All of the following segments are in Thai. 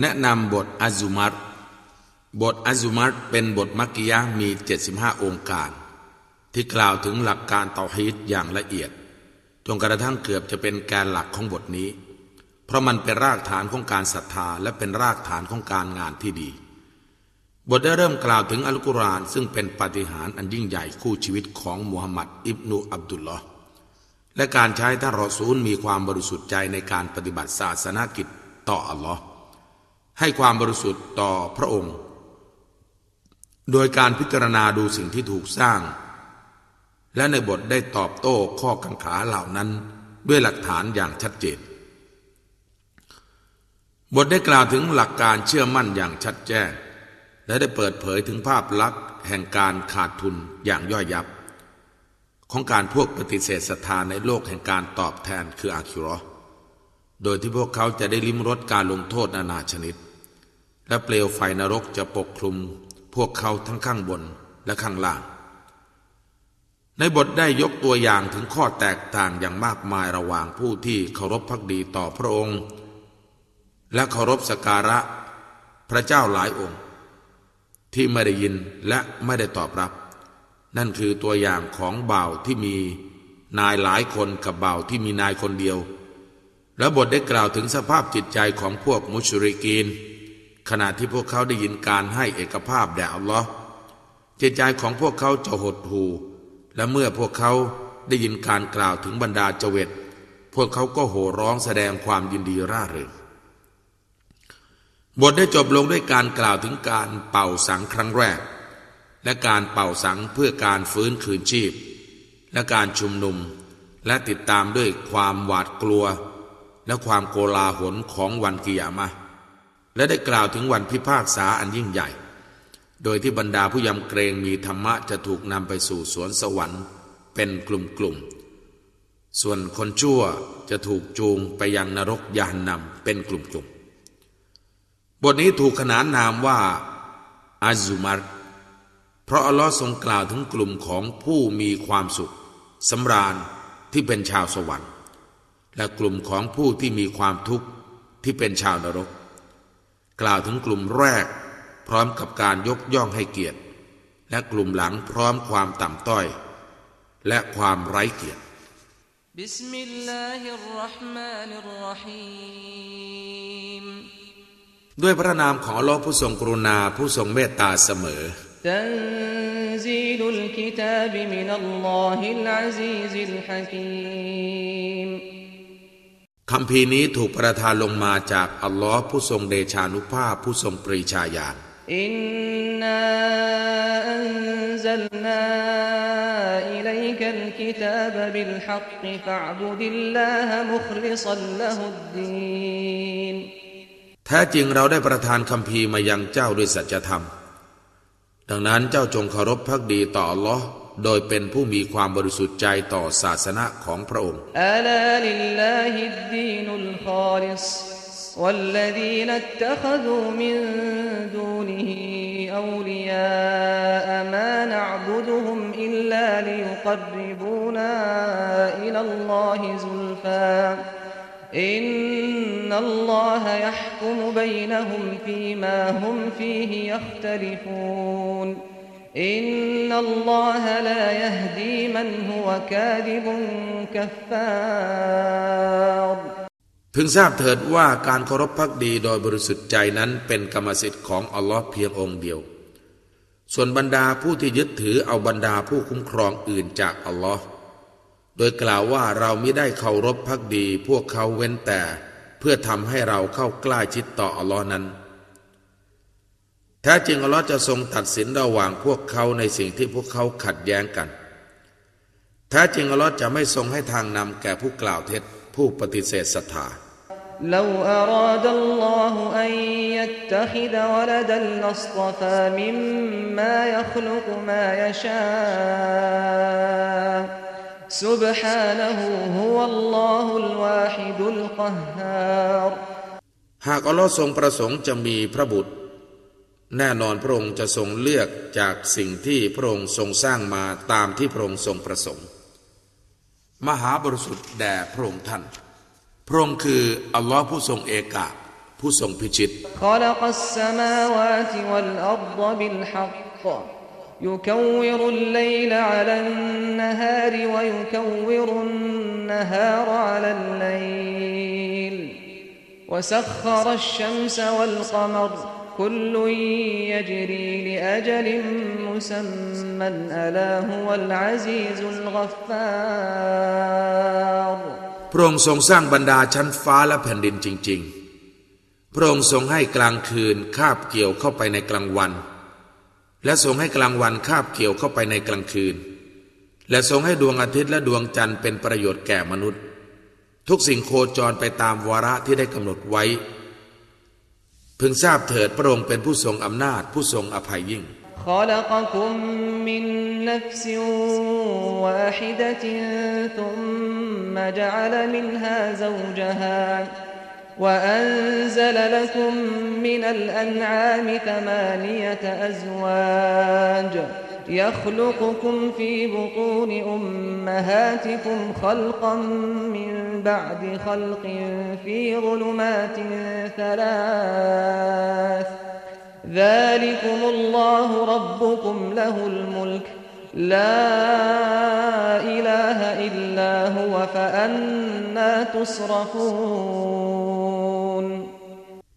แนะนำบทอัซุมัตบทอัซุมัตเป็นบทมักกิยะมี 75 องค์การ ที่กล่าวถึงหลักการเตาฮีดอย่างละเอียด จนกระทั่งเกือบจะเป็นแกนหลักของบทนี้ เพราะมันเป็นรากฐานของการศรัทธาและเป็นรากฐานของการงานที่ดี บทได้เริ่มกล่าวถึงอัลกุรอานซึ่งเป็นปาฏิหาริย์อันยิ่งใหญ่คู่ชีวิตของมุฮัมมัดอิบนุอับดุลลอฮ์และการใช้ท่านรอซูลมีความบริสุทธิ์ใจในการปฏิบัติศาสนากิจต่ออัลลอฮ์ ให้ความบริสุทธิ์ต่อพระองค์ โดยการพิจารณาดูสิ่งที่ถูกสร้าง และในบทได้ตอบโต้ข้อกังขาเหล่านั้นด้วยหลักฐานอย่างชัดเจน บทได้กล่าวถึงหลักการเชื่อมั่นอย่างชัดแจ้ง และได้เปิดเผยถึงภาพลักษณ์แห่งการขาดทุนอย่างย่อยยับ ของการพวกปฏิเสธศรัทธาในโลกแห่งการตอบแทนคืออาคิรอโดยที่พวกเขาจะได้ลิ้มรสการลงโทษนานาชนิด และเปลวไฟนรกจะปกคลุม พวกเขาทั้งข้างบนและข้างล่าง ในบทได้ยกตัวอย่างถึงข้อแตกต่างอย่างมากมายระหว่างผู้ที่เคารพพักดีต่อพระองค์ และเคารพสการะพระเจ้าหลายองค์ ที่ไม่ได้ยินและไม่ได้ตอบรับ นั่นคือตัวอย่างของบ่าวที่มีนายหลายคนกับบ่าวที่มีนายคนเดียว และบทได้กล่าวถึงสภาพจิตใจของพวกมุชริกีน ขณะที่พวกเขาได้ยินการให้เอกภาพแด่อัลลอฮ์จิตใจของพวกเขาจะหดหู่และเมื่อพวกเขาได้ยินการกล่าวถึงบรรดาเจวิตพวกเขาก็โห่ร้องแสดงความยินดีร่าเริงบทได้จบลงด้วยการกล่าวถึงการเป่าสังครั้งแรก และการเป่าสังเพื่อการฟื้นคืนชีพ และการชุมนุม และติดตามด้วยความหวาดกลัว และความโกลาหลของวันกิยามะ และได้กล่าวถึงวันพิพากษาอันยิ่งใหญ่ โดยที่บรรดาผู้ยำเกรงมีธรรมะจะถูกนำไปสู่สวนสวรรค์ เป็นกลุ่มๆ ส่วนคนชั่วจะถูกจูงไปยังนรกยานนำเป็นกลุ่มๆ บทนี้ถูกขนานนามว่าอาซุมารเพราะอัลลอฮ์ทรงกล่าวถึงกลุ่มของผู้มีความสุขสำราญที่เป็นชาวสวรรค์ และกลุ่มของผู้ที่มีความทุกข์ที่เป็นชาวนรก กล่าวถึงกลุ่มแรกพร้อมกับการยกย่องให้เกียรติ และกลุ่มหลังพร้อมความต่ำต้อย และความไร้เกียรติด้วยพระนามของอัลลอฮ์ผู้ทรงกรุณาผู้ทรงเมตตาเสมอ تنزيل الكتاب من الله العزيز الحكيم คัมภีร์นี้ถูกประทานลงมาจากอัลลอฮ์ผู้ทรงเดชานุภาพผู้ทรงปรีชาญาณإنا أنزلنا إليك الكتاب بالحق فاعبد الله مخلصا له الد ينแท้จริงเราได้ประทานคัมภีร์มายังเจ้าด้วยสัจธรรม ดังนั้นเจ้าจงเคารพภักดีต่ออัลลอฮ์ โดยเป็นผู้มีความบริสุทธิ์ใจต่อศาสนาของพระองค์ والذين اتخذوا من دونه أولياء ما نعبدهم إلا ليقربونا إلى الله زلفى إن الله يحكم بينهم فيما هم فيه يختلفون อินนัลลอฮะลายฮดีมันฮุวกาดิบุนกัฟฟารพึงทราบเถิดว่าการเคารพพักดีโดยบริสุทธิ์ใจนั้นเป็นกรรมสิทธิ์ของอัลลอฮ์เพียงองค์เดียว ส่วนบรรดาผู้ที่ยึดถือเอาบรรดาผู้คุ้มครองอื่นจากอัลลอฮ์โดยกล่าวว่าเราไม่ได้เคารพพักดี พวกเขาเว้นแต่ เพื่อทำให้เราเข้าใกล้ชิดต่ออัลลอฮ์นั้น ท้จริงอัลลอฮ์จะทรงตัดสินระหว่างพวกเขาในสิ่งที่พวกเขาขัดแย้งกัน แท้จริงอัลลอฮ์จะไม่ทรงให้ทางนำแก่ผู้กล่าวเท็จผู้ปฏิเสธศรัทธา لو أراد الله أن يتخذ ولدا لاصطفى مما يخلق ما يشاء سبحانه هو الله الواحد القهار หากอัลลอฮ์ทรงประสงค์จะมีพระบุตร แน่นอนพระองค์จะทรงเลือกจากสิ่งที่พระองค์ทรงสร้างมาตามที่พระองค์ทรงประสงค์ มหาบริสุทธิ์แด่พระองค์ท่าน พระองค์คืออัลลอฮ์ผู้ทรงเอกะผู้ทรงพิชิตและ بالحق يكور الليل على النهار ويكور النهار على الليل وسخر الشمس والقمر كل يجري لأجل مسمى ألا هو العزيز الغفار พระองค์ทรงสร้างบรรดาชั้นฟ้าและแผ่นดินจริง ๆ พระองค์ทรงให้กลางคืนคาบเกี่ยวเข้าไปในกลางวัน และทรงให้กลางวันคาบเกี่ยวเข้าไปในกลางคืน และทรงให้ดวงอาทิตย์และดวงจันทร์เป็นประโยชน์แก่มนุษย์ ทุกสิ่งโคจรไปตามวาระที่ได้กำหนดไว้ พึงทราบเถิดพระองค์เป็นผู้ทรงอำนาจผู้ทรงอภัยยิ่ง خلقكم من نفس واحدة ثم جعل منها زوجها وأنزل لكم من الأنعام ثمانية أزواج يخلقكم في بطون أمهاتكم خلقا من بعد خلق في ظلمات ثلاث ذلكم الله ربكم له الملك لا إله إلا هو فأنا تصرفون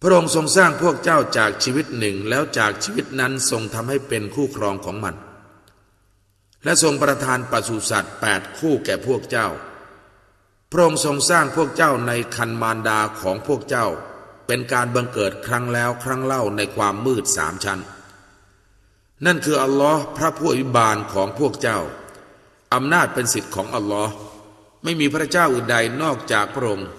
พระองค์ทรงสร้างพวกเจ้าจากชีวิตหนึ่งแล้วจากชีวิตนั้นทรงทำให้เป็นคู่ครองของมัน และทรงประทานปศุสัตว์แปดคู่แก่พวกเจ้า พระองค์ทรงสร้างพวกเจ้าในคันมารดาของพวกเจ้า เป็นการบังเกิดครั้งแล้วครั้งเล่าในความมืดสามชั้น นั่นคืออัลลอฮ์พระผู้อภิบาลของพวกเจ้า อำนาจเป็นสิทธิ์ของอัลลอฮ์ไม่มีพระเจ้าอื่นใดนอกจากพระองค์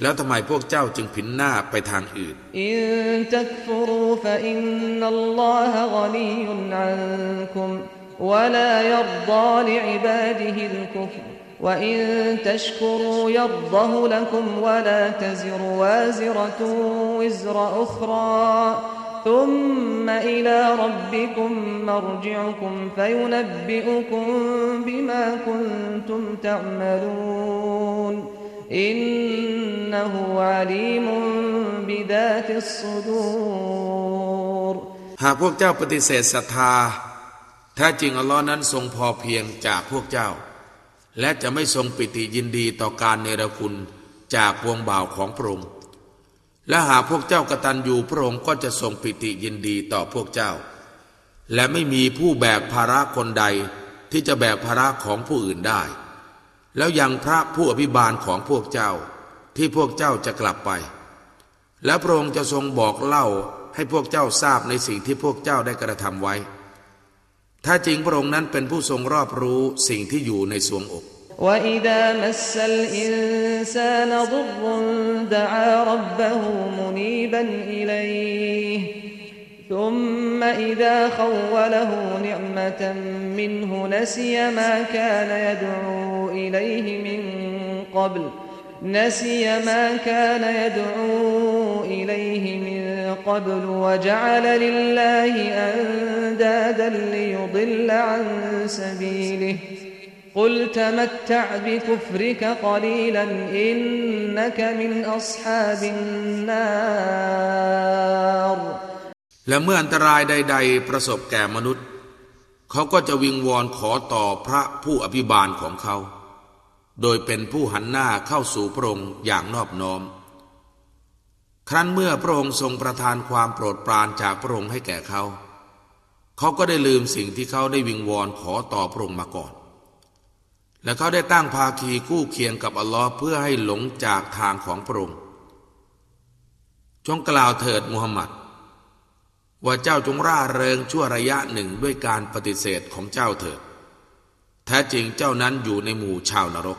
แล้วทำไมพวกเจ้าจึงผินหน้าไปทางอื่น อินตักฟรูฟอินนัลลอฮะกอนียุนอันคุม ولا يرضى لعباده الكفر وإن تشكروا يرضه لكم ولا تزر وازرة وزر أخرى ثم إلى ربكم مرجعكم فينبئكم بما كنتم تعملون إنه عليم بذات الصدور หากพวกเจ้าปฏิเสธศรัทธา แท้จริงอัลลอฮ์นั้นทรงพอเพียงจากพวกเจ้า และจะไม่ทรงปิติยินดีต่อการเนรคุณจากพวงบ่าวของพระองค์ และหากพวกเจ้ากตัญญูพระองค์ก็จะทรงปิติยินดีต่อพวกเจ้า และไม่มีผู้แบกภาระคนใดที่จะแบกภาระของผู้อื่นได้ แล้วยังพระผู้อภิบาลของพวกเจ้าที่พวกเจ้าจะกลับไป และพระองค์จะทรงบอกเล่าให้พวกเจ้าทราบในสิ่งที่พวกเจ้าได้กระทำไว้ ถ้าจริงพระองค์นั้นเป็นผู้ทรงรอบรู้สิ่งที่อยู่ในสวงอก وإذا مس الإنسان ضر دعا ربه منيبا إليه ثم إذا خوله نعمة منه نسي ما كان يدعو إليه من قبل نسي ما كان يدعو إليه من قبل وجعل لله أندادا ليضل عن سبيله قل تمتع بكفرك قليلا إنك من أصحاب النار และเมื่ออันตรายใด ๆ ประสบแก่มนุษย์ เขาก็จะวิงวอนขอต่อพระผู้อภิบาลของเขา โดยเป็นผู้หันหน้าเข้าสู่พระองค์อย่างนอบน้อม ครั้นเมื่อพระองค์ทรงประทานความโปรดปรานจากพระองค์ให้แก่เขา เขาก็ได้ลืมสิ่งที่เขาได้วิงวอนขอต่อพระองค์มาก่อน และเขาได้ตั้งภาคีคู่เคียงกับอัลลอฮ์เพื่อให้หลงจากทางของพระองค์ จงกล่าวเถิดมุฮัมหมัด ว่าเจ้าจงร่าเริงชั่วระยะหนึ่งด้วยการปฏิเสธของเจ้าเถิด แท้จริงเจ้านั้นอยู่ในหมู่ชาวนรก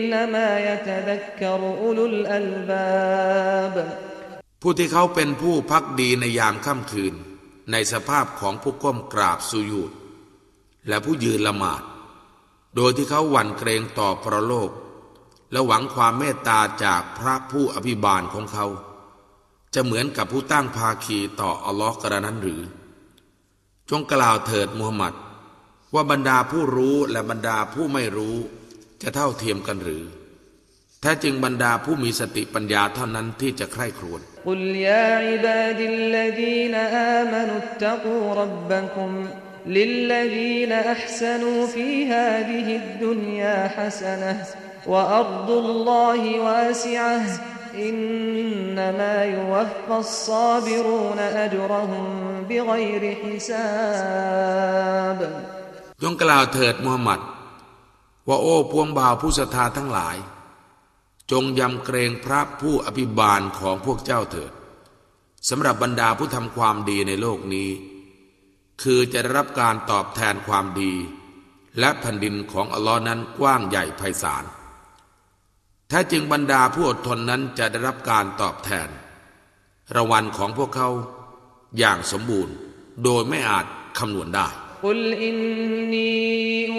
إنما يتذكر أولو الألباب ผู้ที่เขาเป็นผู้พักดีในยามค่ำคืน ในสภาพของผู้ก้มกราบสุยูดและผู้ยืนละหมาด โดยที่เขาหวั่นเกรงต่อพระโลก และหวังความเมตตาจากพระผู้อภิบาลของเขา จะเหมือนกับผู้ตั้งภาคีต่ออัลลอฮ์กระนั้นหรือ จงกล่าวเถิดมูฮัมหมัด ว่าบรรดาผู้รู้และบรรดาผู้ไม่รู้ จะเท่าเทียมกันหรือแท้จริงบรรดาผู้มีสติปัญญาเท่านั้นที่จะใคร่ครวญ قل يا عباد الذين آمنوا اتقوا ربكم للذين أحسنوا في هذه الدنيا حسنة وأرض الله واسعة إنما يوفى الصابرون أجرهم بغير حساب จงกล่าวเถิดมูฮัมหมัด ว่าโอ้พวงบ่าวผู้ศรัทธาทั้งหลาย จงยำเกรงพระผู้อภิบาลของพวกเจ้าเถิดสำหรับบรรดาผู้ทำความดีในโลกนี้ คือจะได้รับการตอบแทนความดี และแผ่นดินของอัลลอฮ์นั้นกว้างใหญ่ไพศาลแท้จริงบรรดาผู้อดทนนั้นจะได้รับการตอบแทนรางวัลของพวกเขาอย่างสมบูรณ์โดยไม่อาจคำนวณได้ قل إني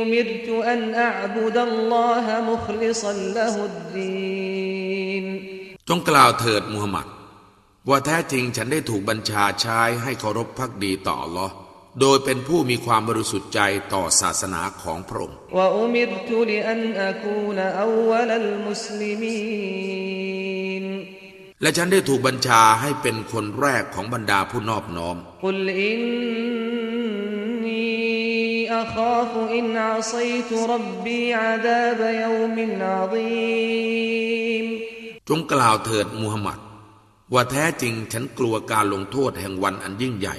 أمرت أن أعبد الله مخلصا له الدين จงกล่าวเถิดมูฮัมหมัด ว่าแท้จริงฉันได้ถูกบัญชาใช้ให้เคารพพักดีต่ออัลลอฮ์โดยเป็นผู้มีความบริสุทธิ์ใจต่อศาสนาของพระองค์ وأمرت لأن أكون أول المسلمين และฉันได้ถูกบัญชาให้เป็นคนแรกของบรรดาผู้นอบน้อม قل إني أخاف إن عصيت ربي عذاب يوم عظيم จงกล่าวเถิดมูฮัมหมัด ว่าแท้จริงฉันกลัวการลงโทษแห่งวันอันยิ่งใหญ่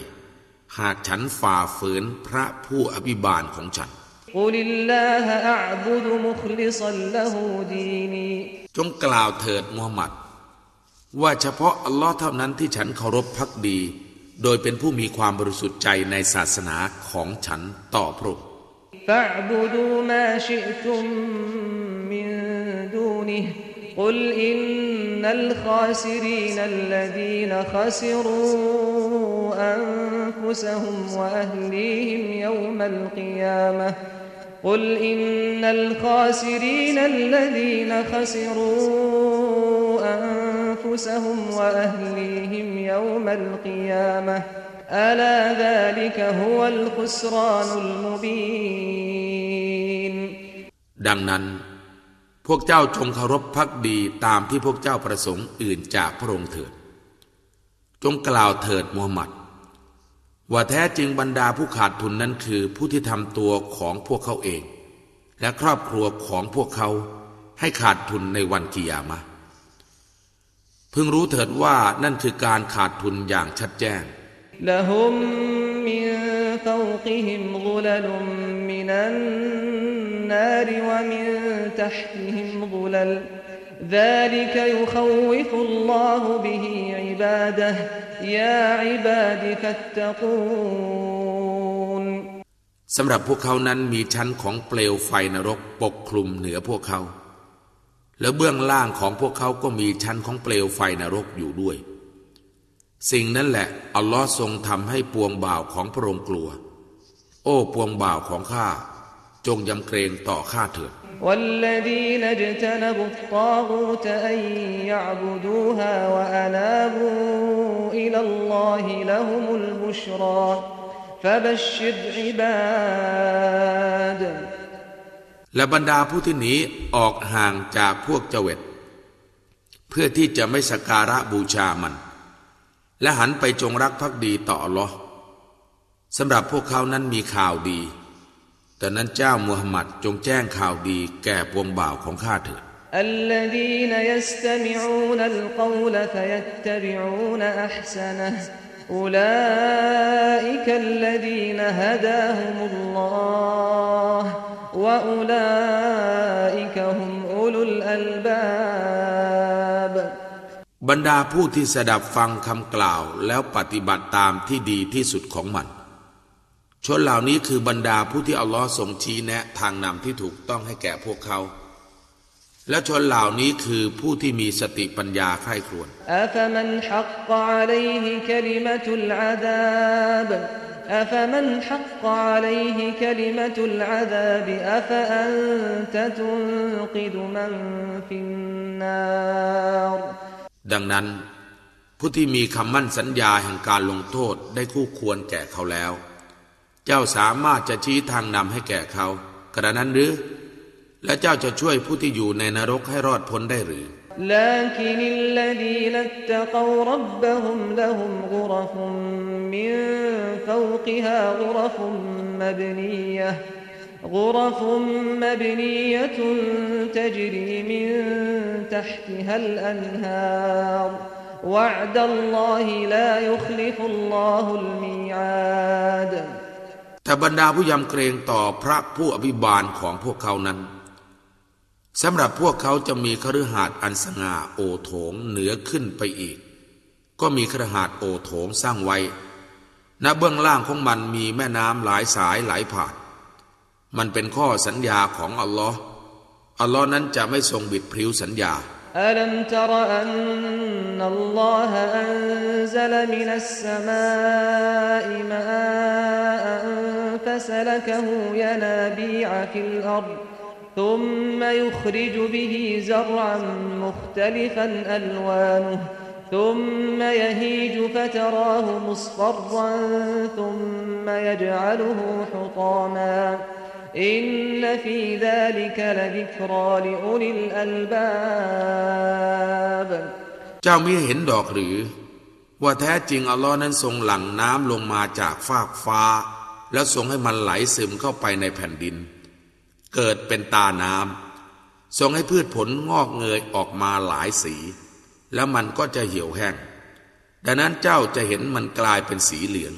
หากฉันฝ่าฝืนพระผู้อภิบาลของฉัน قل الله أعبد مخلصا له ديني จงกล่าวเถิดมูฮัมหมัด ว่าเฉพาะอัลลอฮ์เท่านั้นที่ฉันเคารพพักดี โดยเป็นผู้มีความบริสุทธิ์ใจในศาสนาของฉันต่อพระองค์ فاعبدوا ما شئتم من دونه قل إن الخاسرين الذين خسروا أنفسهم وأهليهم يوم القيامة قل إن الخاسرين الذين خسروا أنفسهم وأهليهم يوم القيامة ألا ذلك هو الخسران المبين ดังนั้น พวกเจ้าจงเคารพพักดีตามที่พวกเจ้าประสงค์อื่นจากพระองค์เถิด จงกล่าวเถิดมูฮัมหมัด ว่าแท้จริงบรรดาผู้ขาดทุนนั้นคือผู้ที่ทำตัวของพวกเขาเอง และครอบครัวของพวกเขาให้ขาดทุนในวันกิยามะห์ พึงรู้เถิดว่านั่นคือการขาดทุนอย่างชัดแจ้ง لهم من فوقهم ظلل من النار ومن تحتهم ظلل ذلك يخوف الله به عباده يا عباد فاتقون สำหรับพวกเขานั้นมีชั้นของเปลวไฟนรกปกคลุมเหนือพวกเขา แล้วเบื้องล่างของพวกเขาก็มีชั้นของเปลวไฟนรกอยู่ด้วย สิ่งนั้นแหละอัลลอฮ์ทรงทำให้ปวงบ่าวของพระองค์กลัว โอ้ปวงบ่าวของข้า จงยำเกรงต่อข้าเถิด والذين اجتنبوا الطاغوت أن يعبدوها وأنابوا إلى الله لهم البشرى فبشر عباد และบรรดาผู้ที่หนีออกห่างจากพวกเจเวตเพื่อที่จะไม่สักการะบูชามัน และหันไปจงรักภักดีต่ออัลลอฮ์สำหรับพวกเขานั้นมีข่าวดี แต่นั้นเจ้ามูฮัมหมัดจงแจ้งข่าวดีแก่ปวงบ่าวของข้าเถิด الذين يستمعون القول فيتبعون أحسنه أولئك الذين هداهم الله وأولئك هم أولو الألباب บรรดาผู้ที่สดับฟังคำกล่าวแล้วปฏิบัติตามที่ดีที่สุดของมัน ชนเหล่านี้คือบรรดาผู้ที่อัลลอฮ์ทรงชี้แนะทางนำที่ถูกต้องให้แก่พวกเขา และชนเหล่านี้คือผู้ที่มีสติปัญญาใคร่ครวญ أفمن حق عليه كلمة العذاب أفمن حق عليه كلمة العذاب أفأنت تنقذ من في النار ดังนั้น ผู้ที่มีคำมั่นสัญญาแห่งการลงโทษได้คู่ควรแก่เขาแล้ว เจ้าสามารถจะชี้ทางนำให้แก่เขา กระนั้นหรือ และเจ้าจะช่วยผู้ที่อยู่ในนรกให้รอดพ้นได้หรือ لكن الذين اتقوا ربهم لهم غرف من فوقها غرف مبنية غرف مبنية تجري من تحتها الأنهار وعد الله لا يخلف الله الميعاد แต่บรรดาผู้ยำเกรงต่อพระผู้อภิบาลของพวกเขานั้นสำหรับพวกเขาจะมีคฤหาสน์อันสง่าโอโถงเหนือขึ้นไปอีก ก็มีคฤหาสน์โอโถงสร้างไว้ ณเบื้องล่างของมันมีแม่น้ำหลายสายไหลผ่าน มันเป็นข้อสัญญาของอัลลอฮ์อัลลอฮ์นั้นจะไม่ทรงบิดพริ้วสัญญา ألم تر أن الله أنزل من السماء ماء فسلكه ينابيع في الأرض ثم يخرج به زرعا مختلفا ألوانه ثم يهيج فتراه مصفرا ثم يجعله حطاما إن في ذلك لذكرى لأولي الألباب เจ้ามิเห็นดอกหรือ ว่าแท้จริงอัลลอฮ์นั้นทรงหลั่งน้ำลงมาจากฟากฟ้า แล้วทรงให้มันไหลซึมเข้าไปในแผ่นดิน เกิดเป็นตาน้ำทรงให้พืชผลงอกเงยออกมาหลายสี แล้วมันก็จะเหี่ยวแห้ง ดังนั้นเจ้าจะเห็นมันกลายเป็นสีเหลือง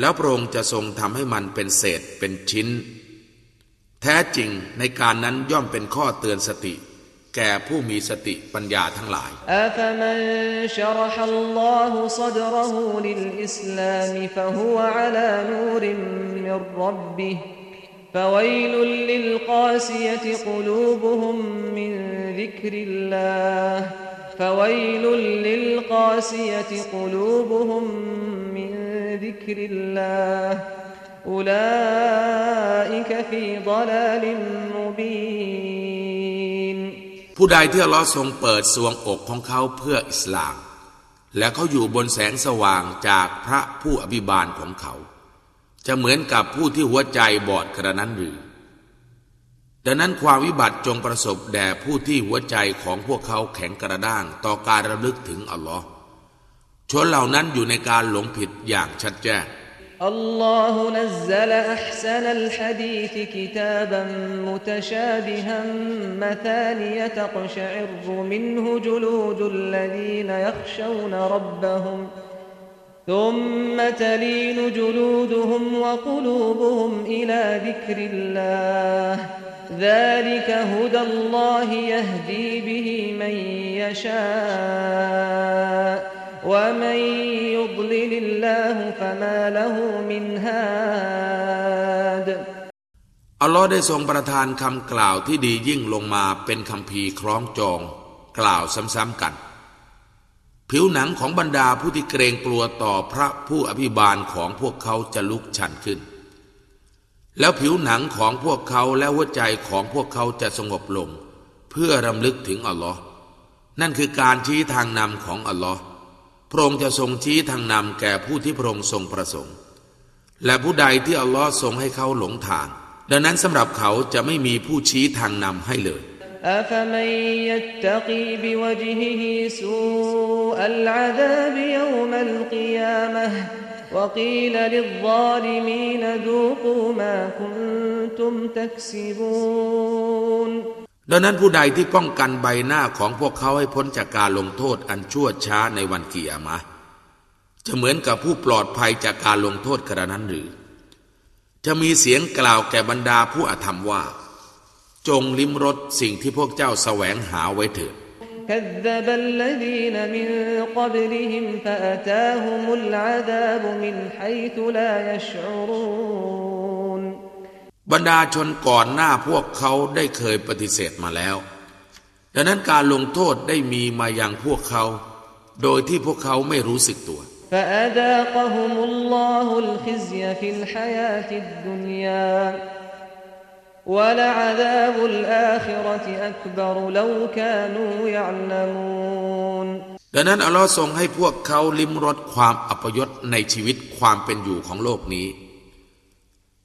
แล้วพระองค์จะทรงทำให้มันเป็นเศษเป็นชิ้น แท้จริงในการนั้นย่อมเป็นข้อเตือนสติ แก่ผู้มีสติปัญญาทั้งหลาย أفمن شرح الله صدره للإسلام فهو على نور من ربه فويل للقاسية قلوبهم من ذكر الله فويل للقاسية قلوبهم من ذكر الله أولئك في ضلال مبين ผู้ใดที่อัลลอฮ์ทรงเปิดสวงอกของเขาเพื่ออิสลาม และเขาอยู่บนแสงสว่างจากพระผู้อภิบาลของเขา จะเหมือนกับผู้ที่หัวใจบอดกระนั้นหรือ ดังนั้นความวิบัติจงประสบแด่ผู้ที่หัวใจของพวกเขาแข็งกระด้างต่อการระลึกถึงอัลลอฮ์ชนเหล่านั้นอยู่ในการหลงผิดอย่างชัดแจ้ง الله نزل أحسن الحديث كتابا متشابها مثانية تقشعر منه جلود الذين يخشون ربهم ثم تلين جلودهم وقلوبهم إلى ذكر الله ذلك هدى الله يهدي به من يشاء ومن يضلل الله فما له من هاد อัลลอฮ์ได้ทรงประทานคำกล่าวที่ดียิ่งลงมาเป็นคำพีร์คล้องจอง กล่าวซ้ำๆกัน ผิวหนังของบรรดาผู้ที่เกรงกลัวต่อพระผู้อภิบาลของพวกเขาจะลุกชันขึ้น แล้วผิวหนังของพวกเขาและหัวใจของพวกเขาจะสงบลง เพื่อรำลึกถึงอัลลอฮ์นั่นคือการชี้ทางนำของอัลลอฮ์พระองค์จะทรงชี้ทางนำแก่ผู้ที่พระองค์ทรงประสงค์ และผู้ใดที่อัลลอฮ์ทรงให้เขาหลงทาง ดังนั้นสำหรับเขาจะไม่มีผู้ชี้ทางนำให้เลย أفمن يتقي بوجهه سوء العذاب يوم القيامة وقيل للظالمين ذوقوا ما كنتم تكسبون ดังนั้นผู้ใดที่ป้องกันใบหน้าของพวกเขาให้พ้นจากการลงโทษอันชั่วช้าในวันกิยามะห์จะเหมือนกับผู้ปลอดภัยจากการลงโทษกระนั้นหรือ จะมีเสียงกล่าวแก่บรรดาผู้อาธรรมว่า จงลิ้มรสสิ่งที่พวกเจ้าแสวงหาไว้เถิด كذب الذين من قبلهم فأتاهم العذاب من حيث لا يشعرون บรรดาชนก่อนหน้าพวกเขาได้เคยปฏิเสธมาแล้ว ดังนั้นการลงโทษได้มีมาอย่างพวกเขา โดยที่พวกเขาไม่รู้สึกตัว فأذاقهم الله الخزي في الحياة الدنيا ولعذاب الآخرة أكبر لو كانوا يعلمون ดังนั้นอัลลอฮ์ทรงให้พวกเขาลิ้มรสความอัปยศในชีวิตความเป็นอยู่ของโลกนี้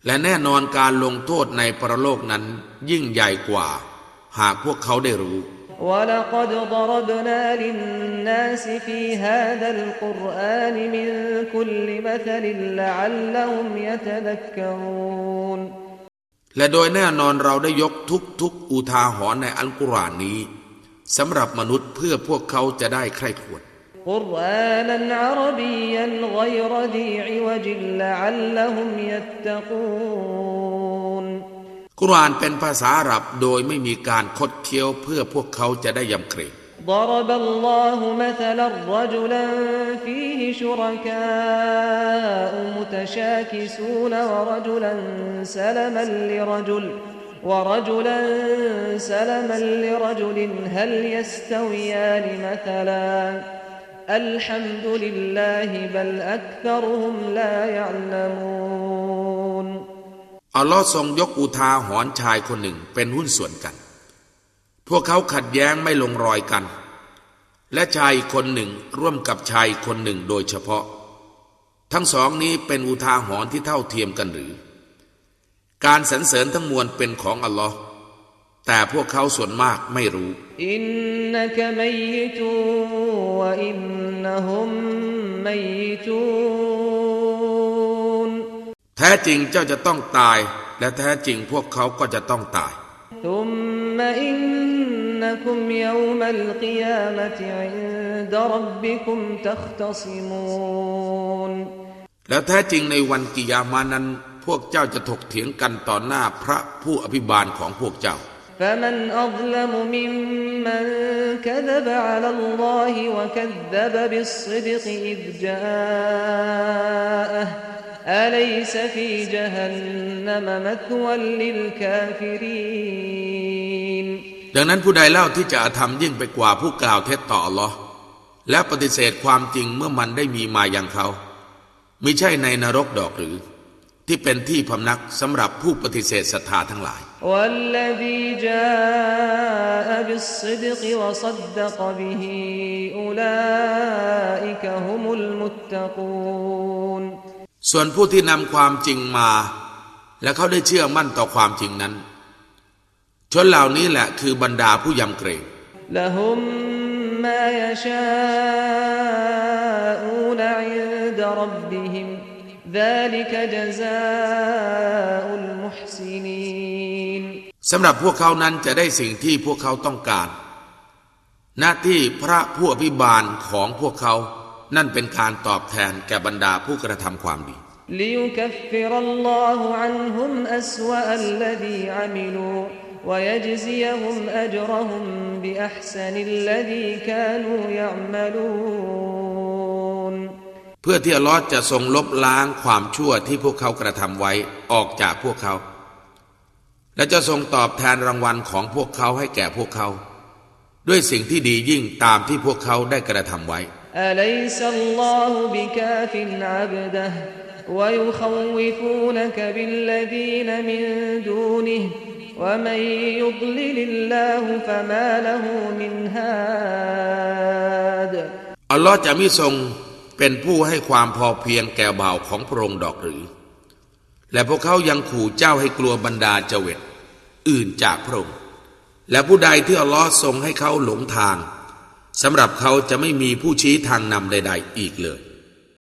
และแน่นอนการลงโทษในปรโลกนั้นยิ่งใหญ่กว่า หากพวกเขาได้รู้ ولقد ضربنا للناس في هذا القرآن من كل مثل لعلهم يتذكرون และโดยแน่นอนเราได้ยกทุกทุกๆอุทาหรณ์ในอัลกุรอานนี้ สำหรับมนุษย์เพื่อพวกเขาจะได้ใคร่ครวญ قرآنا عربيا غير ذي عوج لعلهم يتقون กุรอานเป็นภาษาอาหรับโดยไม่มีการคดเคี้ยวเพื่อพวกเขาจะได้ยำเกรง ضرب الله مثلا رجلا فيه شركاء متشاكسون ورجلا سلما لرجل ورجلا سلما لرجل هل يستويان مثلا الحمد لله بل أكثرهم لا يعلمون อัลลอฮ์ทรงยกอุทาหรณ์ชายคนหนึ่งเป็นหุ้นส่วนกัน พวกเขาขัดแย้งไม่ลงรอยกัน และชายอีกคนหนึ่งร่วมกับชายอีกคนหนึ่งโดยเฉพาะ ทั้งสองนี้เป็นอุทาหรณ์ที่เท่าเทียมกันหรือ การสรรเสริญทั้งมวลเป็นของอัลลอฮ์แต่พวกเขาส่วนมากไม่รู้ อินนักมัยตูวอินนฮุมมัยตูนแท้จริงเจ้าจะต้องตาย และแท้จริงพวกเขาก็จะต้องตายทุมมอินนักุมยวมัลกิยามะตอินดรับบิคุมตัคตซิมูนแล้วแท้จริงในวันกิยามานั้น พวกเจ้าจะถกเถียงกันต่อหน้าพระผู้อภิบาลของพวกเจ้า فمن أظلم ممن كذب على الله وكذب بالصدق إذ جاءه أليس في جهنم مثوى للكافرين ดังนั้นผู้ใดเล่าที่จะอาธรรมยิ่งไปกว่าผู้กล่าวเท็จต่ออัลลอฮ์และปฏิเสธความจริงเมื่อมันได้มีมาอย่างเขามิใช่ในนรกดอกหรือ ที่เป็นที่พำนักสำหรับผู้ปฏิเสธศรัทธาทั้งหลาย ส่วนผู้ที่นำความจริงมา และเขาได้เชื่อมั่นต่อความจริงนั้น ชนเหล่านี้แหละคือบรรดาผู้ยำเกรงละ ذلك جزاء المحسنين สำหรับพวกเขานั้นจะได้สิ่งที่พวกเขาต้องการ หน้าที่พระผู้อภิบาลของพวกเขา นั่นเป็นการตอบแทนแก่บรรดาผู้กระทำความดี ليكفر الله عنهم أسوأ الذي عملوا ويجزيهم أجرهم بأحسن الذي كانوا يعملون เ พื่อที่อัลลอฮ์จะทรงลบล้างความชั่วที่พวกเขากระทำไว้ออกจากพวกเขา และจะทรงตอบแทนรางวัลของพวกเขาให้แก่พวกเขา ด้วยสิ่งที่ดียิ่งตามที่พวกเขาได้กระทำไว้อัลลอฮ์จะไม่ทรง เป็นผู้ให้ความพอเพียงแก่บ่าวของพระองค์ดอกหรือ และพวกเขายังขู่เจ้าให้กลัวบรรดาเจวิตอื่นจากพระองค์ และผู้ใดที่อัลลอฮ์ทรงให้เขาหลงทางสำหรับเขาจะไม่มีผู้ชี้ทางนำใด ๆ อีกเลย